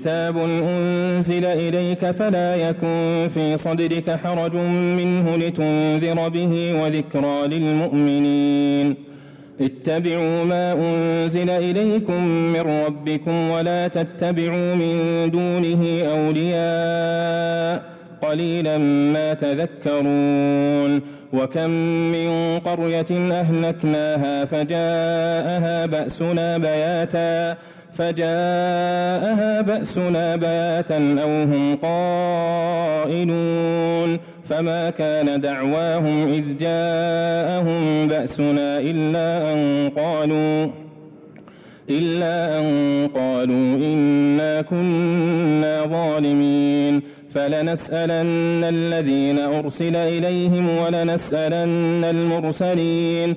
كتاب أنزل إليك فلا يكن في صدرك حرج منه لتنذر به وذكرى للمؤمنين. اتبعوا ما أنزل إليكم من ربكم ولا تتبعوا من دونه أولياء قليلا ما تذكرون. وكم من قرية أهلكناها فجاءها بأسنا بياتا فجاءها بأسنا بياتا أو هم قائلون فما كان دعواهم إذ جاءهم بأسنا إلا أن قالوا إلا أن قالوا إنا كنا ظالمين فلنسألن الذين أرسل إليهم ولنسألن المرسلين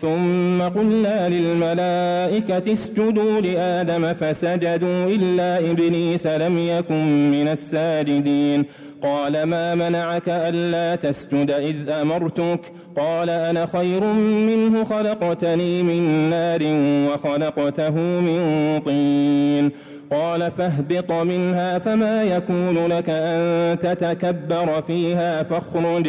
ثم قلنا للملائكة اسجدوا لآدم فسجدوا إلا إبليس لم يكن من الساجدين. قال ما منعك ألا تسجد إذ أمرتك؟ قال أنا خير منه خلقتني من نار وخلقته من طين. قال فاهبط منها فما يكون لك أن تتكبر فيها فاخرج.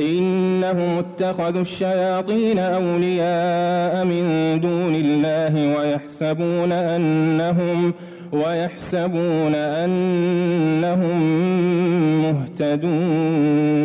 إنهم اتخذوا الشياطين أولياء من دون الله ويحسبون أنهم ويحسبون أنهم مهتدون.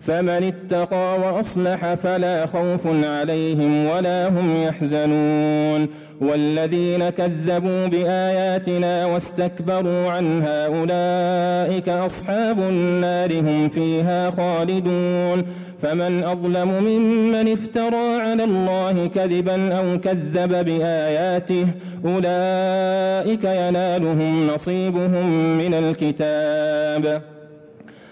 فمن اتقى وأصلح فلا خوف عليهم ولا هم يحزنون. والذين كذبوا بآياتنا واستكبروا عنها أولئك أصحاب النار هم فيها خالدون. فمن أظلم ممن افترى على الله كذبا أو كذب بآياته أولئك ينالهم نصيبهم من الكتاب.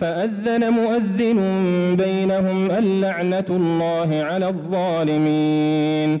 فأذن مؤذن بينهم اللعنة الله على الظالمين.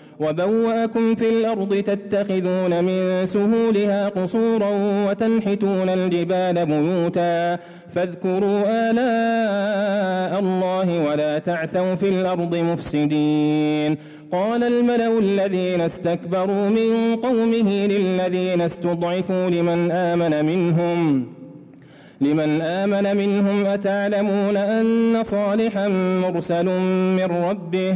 وبوأكم في الأرض تتخذون من سهولها قصورا وتنحتون الجبال بيوتا فاذكروا آلاء الله ولا تعثوا في الأرض مفسدين. قال الملأ الذين استكبروا من قومه للذين استضعفوا لمن آمن منهم لمن آمن منهم أتعلمون أن صالحا مرسل من ربه